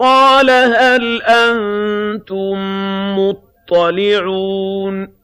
قَالَ هَلْ أَنتُم مُّطَّلِعُونَ